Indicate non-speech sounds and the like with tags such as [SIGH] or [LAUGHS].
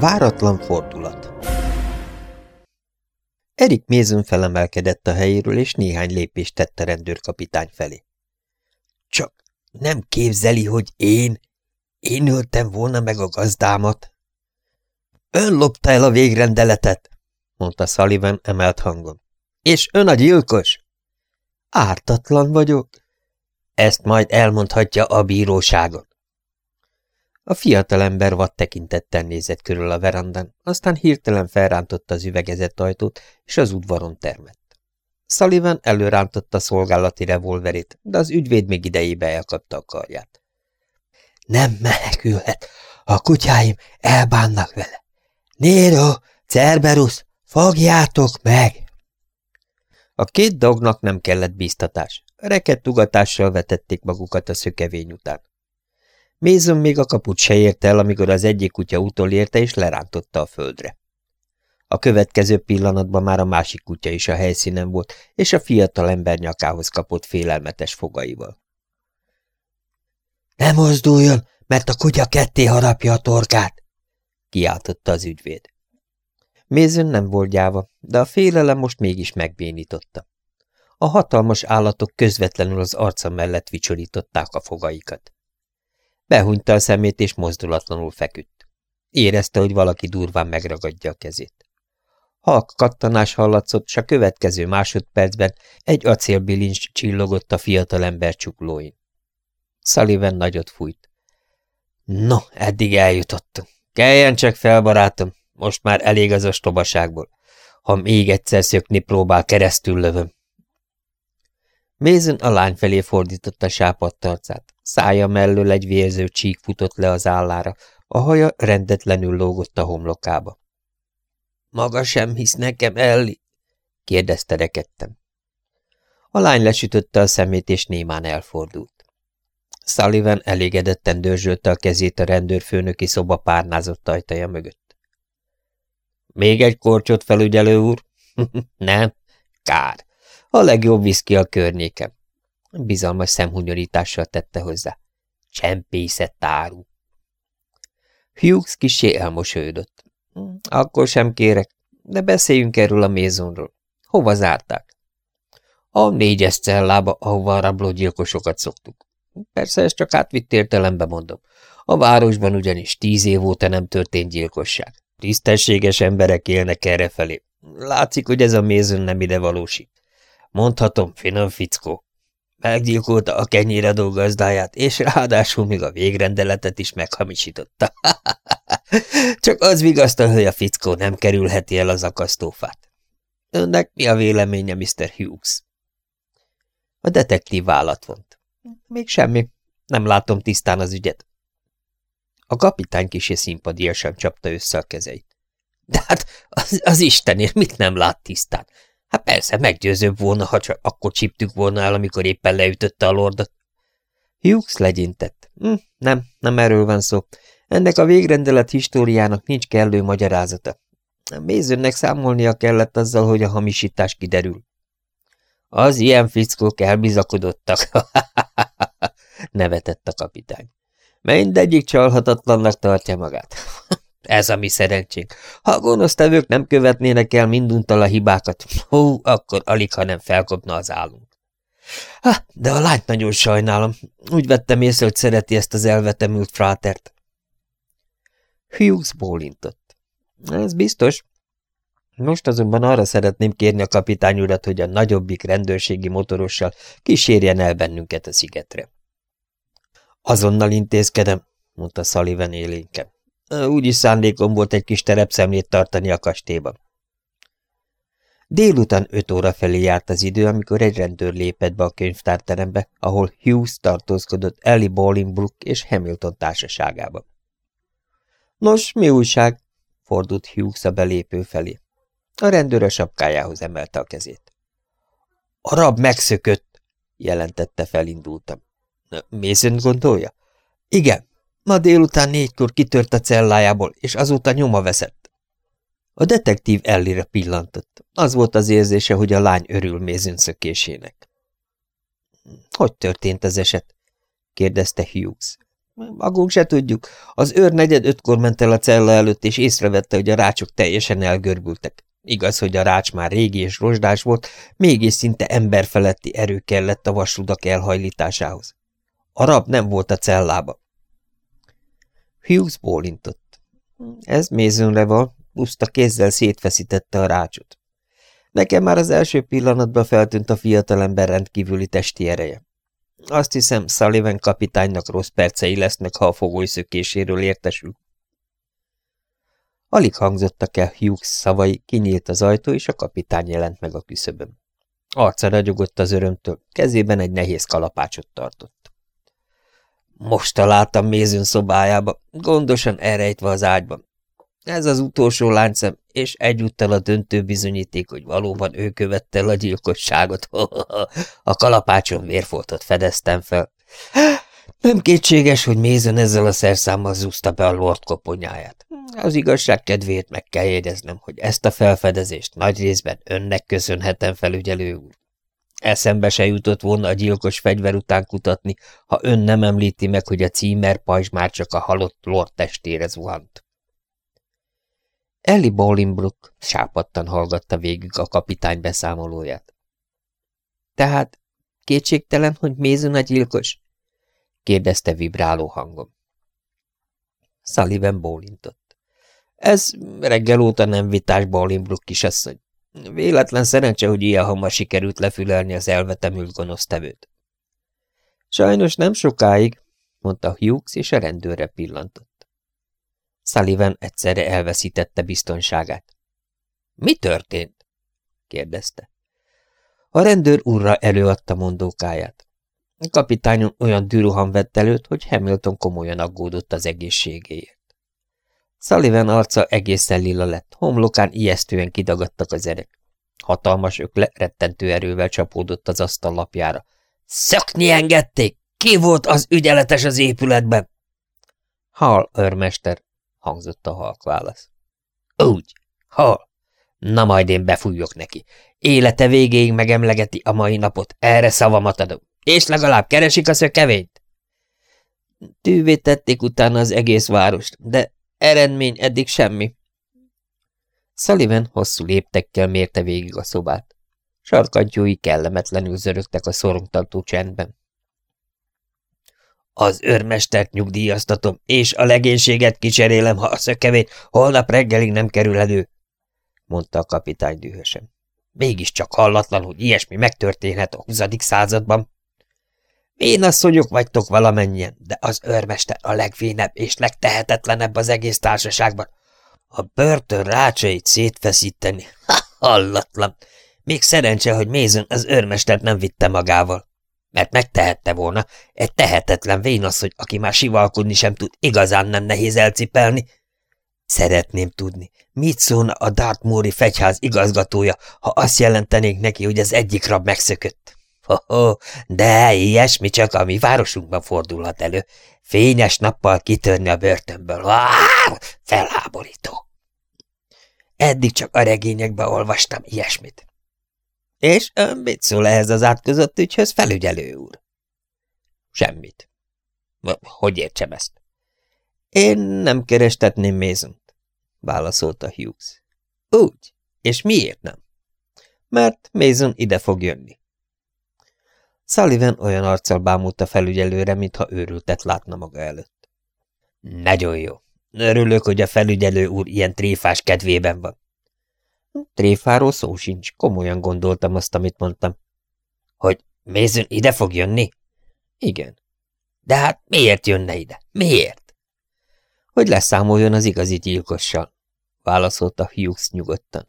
Váratlan fordulat Erik Mézön felemelkedett a helyéről, és néhány lépést tett a rendőrkapitány felé. Csak nem képzeli, hogy én, én öltem volna meg a gazdámat? Ön lopta el a végrendeletet, mondta Sullivan emelt hangon. És ön a gyilkos? Ártatlan vagyok. Ezt majd elmondhatja a bíróságon. A fiatalember vad tekintettel nézett körül a verandán, aztán hirtelen felrántotta az üvegezett ajtót, és az udvaron termett. Sullivan előrántotta szolgálati revolverét, de az ügyvéd még idejébe elkapta a karját. Nem menekülhet, a kutyáim elbánnak vele. Nero, Cerberus, fogjátok meg! A két dognak nem kellett bíztatás. Rekett ugatással vetették magukat a szökevény után. Mézön még a kaput se ért el, amikor az egyik kutya utolérte és lerántotta a földre. A következő pillanatban már a másik kutya is a helyszínen volt, és a fiatal ember nyakához kapott félelmetes fogaival. – Ne mozduljon, mert a kutya ketté harapja a torkát! – kiáltotta az ügyvéd. Mézön nem volt gyáva, de a félelem most mégis megbénította. A hatalmas állatok közvetlenül az arca mellett vicsorították a fogaikat. Behunyta a szemét, és mozdulatlanul feküdt. Érezte, hogy valaki durván megragadja a kezét. Halk kattanás hallatszott, s a következő másodpercben egy acélbilincs csillogott a fiatalember csuklóin. Sullivan nagyot fújt. No, eddig eljutottunk. Keljen csak fel, barátom, most már elég az ostobaságból. Ha még egyszer szökni próbál, keresztül lövöm. Mézen a lány felé fordította sápadt arcát. Szája mellől egy vérző csík futott le az állára, a haja rendetlenül lógott a homlokába. – Maga sem hisz nekem, Elli? – kérdezte rekedtem. A lány lesütötte a szemét, és némán elfordult. Sullivan elégedetten dörzsölte a kezét a rendőrfőnöki szoba párnázott ajtaja mögött. – Még egy korcsot, felügyelő úr? [LAUGHS] – Nem, kár. A legjobb viszki a környéken. Bizalmas szemhunyorítással tette hozzá. Csempészett áru. Hughes kisé elmosődött. Akkor sem kérek, de beszéljünk erről a mézonról. Hova zárták? A négyes cellába, ahova a rablógyilkosokat szoktuk. Persze ezt csak átvitt értelembe mondom. A városban ugyanis tíz év óta nem történt gyilkosság. Tisztességes emberek élnek errefelé. Látszik, hogy ez a mézön nem ide valósít. Mondhatom, finom fickó. Meggyilkolta a kenyéredó gazdáját, és ráadásul még a végrendeletet is meghamisította. [LAUGHS] Csak az vigasztal, hogy a fickó nem kerülheti el az akasztófát. Önnek mi a véleménye, Mr. Hughes? A detektív vállat vont. Még semmi. Nem látom tisztán az ügyet. A kapitány kisé szimpadiasan csapta össze a kezeit. De hát az, az Istenért mit nem lát tisztán? Hát persze, meggyőzőbb volna, ha csak akkor csíptük volna el, amikor éppen leütötte a lordot. Hughes legyintett. Hm, nem, nem erről van szó. Ennek a végrendelet históriának nincs kellő magyarázata. Mézőnnek számolnia kellett azzal, hogy a hamisítás kiderül. Az ilyen fickók elbizakodottak, [LAUGHS] nevetett a kapitány. Mindegyik csalhatatlannak tartja magát. [LAUGHS] Ez a mi szerencsénk. Ha a gonosztevők nem követnének el minduntal a hibákat, hú, akkor alig, ha nem felkopna az állunk. Ha, de a lányt nagyon sajnálom. Úgy vettem észre, hogy szereti ezt az elvetemült frátert. Hughes bólintott. Ez biztos. Most azonban arra szeretném kérni a kapitány urat, hogy a nagyobbik rendőrségi motorossal kísérjen el bennünket a szigetre. Azonnal intézkedem, mondta Sullivan élénken. Úgyis szándékom volt egy kis terepszemlét tartani a kastélyban. Délután öt óra felé járt az idő, amikor egy rendőr lépett be a könyvtárterembe, ahol Hughes tartózkodott Ellie Bolingbrook és Hamilton társaságában. Nos, mi újság? fordult Hughes a belépő felé. A rendőr a sapkájához emelte a kezét. A rab megszökött, jelentette felindultam. Mason gondolja? Igen, Ma délután négykor kitört a cellájából, és azóta nyoma veszett. A detektív Ellire pillantott. Az volt az érzése, hogy a lány örül mézön szökésének. Hogy történt az eset? kérdezte Hughes. Magunk se tudjuk. Az őr negyed ötkor ment el a cella előtt, és észrevette, hogy a rácsok teljesen elgörbültek. Igaz, hogy a rács már régi és rozsdás volt, mégis szinte emberfeletti erő kellett a vasrudak elhajlításához. A rab nem volt a cellába. Hughes bólintott. Ez mézőnre van, puszta kézzel szétfeszítette a rácsot. Nekem már az első pillanatban feltűnt a fiatalember rendkívüli testi ereje. Azt hiszem, Sullivan kapitánynak rossz percei lesznek, ha a fogoly szökéséről értesül. Alig hangzottak el Hughes szavai, kinyílt az ajtó, és a kapitány jelent meg a küszöbön. Arca ragyogott az örömtől, kezében egy nehéz kalapácsot tartott. Most találtam mézőn szobájába, gondosan elrejtve az ágyban. Ez az utolsó láncem, és egyúttal a döntő bizonyíték, hogy valóban ő követte a gyilkosságot. [LAUGHS] a kalapácson vérfoltot fedeztem fel. Nem kétséges, hogy Mézen ezzel a szerszámmal zúzta be a lord koponyáját. Az igazság kedvéért meg kell jegyeznem, hogy ezt a felfedezést nagy részben önnek köszönhetem, felügyelő úr. Eszembe se jutott volna a gyilkos fegyver után kutatni, ha ön nem említi meg, hogy a címer pajzs már csak a halott lord testére zuhant. Ellie Bolingbrook sápadtan hallgatta végig a kapitány beszámolóját. Tehát kétségtelen, hogy Mézun a gyilkos? kérdezte vibráló hangon. Sullivan bólintott. Ez reggel óta nem vitás Bolingbrook kisasszony. Véletlen szerencse, hogy ilyen hamar sikerült lefülelni az elvetemült gonosztevőt. Sajnos nem sokáig, mondta Hughes, és a rendőrre pillantott. Sullivan egyszerre elveszítette biztonságát. Mi történt? kérdezte. A rendőr urra előadta mondókáját. A kapitányon olyan düruhan vett előtt, hogy Hamilton komolyan aggódott az egészségéért. Sullivan arca egészen lila lett, homlokán ijesztően kidagadtak az erek. Hatalmas ökle rettentő erővel csapódott az asztal lapjára. Szökni engedték! Ki volt az ügyeletes az épületben? Hal, őrmester, hangzott a halk válasz. Úgy, hal. Na majd én befújok neki. Élete végéig megemlegeti a mai napot, erre szavamat adom. És legalább keresik a szökevényt? Tűvé tették utána az egész várost, de eredmény eddig semmi. Sullivan hosszú léptekkel mérte végig a szobát. Sarkantyúi kellemetlenül zörögtek a szorongtató csendben. Az őrmestert nyugdíjaztatom, és a legénységet kicserélem, ha a szökevét holnap reggelig nem kerül elő, mondta a kapitány dühösen. Mégiscsak hallatlan, hogy ilyesmi megtörténhet a húzadik században. Vénasszonyok vagytok valamennyien, de az őrmester a legvénebb és legtehetetlenebb az egész társaságban. A börtön rácsait szétfeszíteni. [LAUGHS] Ha, hallatlan! Még szerencse, hogy Mézön az őrmestert nem vitte magával. Mert megtehette volna, egy tehetetlen vénasszony, aki már sivalkodni sem tud, igazán nem nehéz elcipelni. Szeretném tudni, mit szólna a Dartmoori fegyház igazgatója, ha azt jelentenék neki, hogy az egyik rab megszökött. Ho-ho, de ilyesmi csak a mi városunkban fordulhat elő. Fényes nappal kitörni a börtönből. Vár, felháborító. Eddig csak a regényekben olvastam ilyesmit. És ön mit szól ehhez az átkozott ügyhöz, felügyelő úr? Semmit. Hogy értsem ezt? Én nem kerestetném Mézont, válaszolta Hughes. Úgy. És miért nem? Mert Mézon ide fog jönni. Sullivan olyan arccal bámult a felügyelőre, mintha őrültet látna maga előtt. Nagyon jó. Örülök, hogy a felügyelő úr ilyen tréfás kedvében van. Tréfáról szó sincs, komolyan gondoltam azt, amit mondtam. Hogy Mézön ide fog jönni? Igen. De hát miért jönne ide? Miért? Hogy leszámoljon az igazi gyilkossal, válaszolta Hughes nyugodtan.